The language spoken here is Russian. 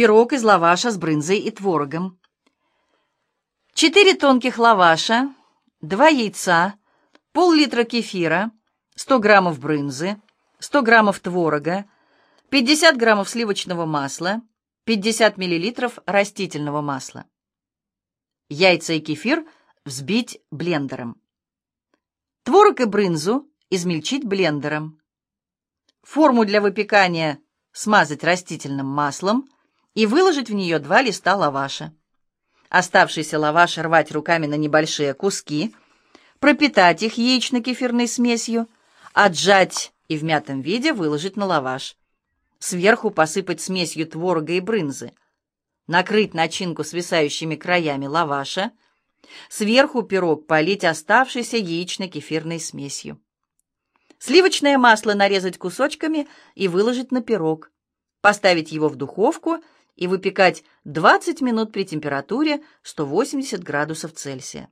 Пирог из лаваша с брынзой и творогом. 4 тонких лаваша, 2 яйца, пол-литра кефира, 100 граммов брынзы, 100 граммов творога, 50 граммов сливочного масла, 50 миллилитров растительного масла. Яйца и кефир взбить блендером. Творог и брынзу измельчить блендером. Форму для выпекания смазать растительным маслом и выложить в нее два листа лаваша. Оставшийся лаваш рвать руками на небольшие куски, пропитать их яично-кефирной смесью, отжать и в мятом виде выложить на лаваш. Сверху посыпать смесью творога и брынзы. Накрыть начинку свисающими краями лаваша. Сверху пирог полить оставшейся яично-кефирной смесью. Сливочное масло нарезать кусочками и выложить на пирог. Поставить его в духовку и выпекать 20 минут при температуре 180 градусов Цельсия.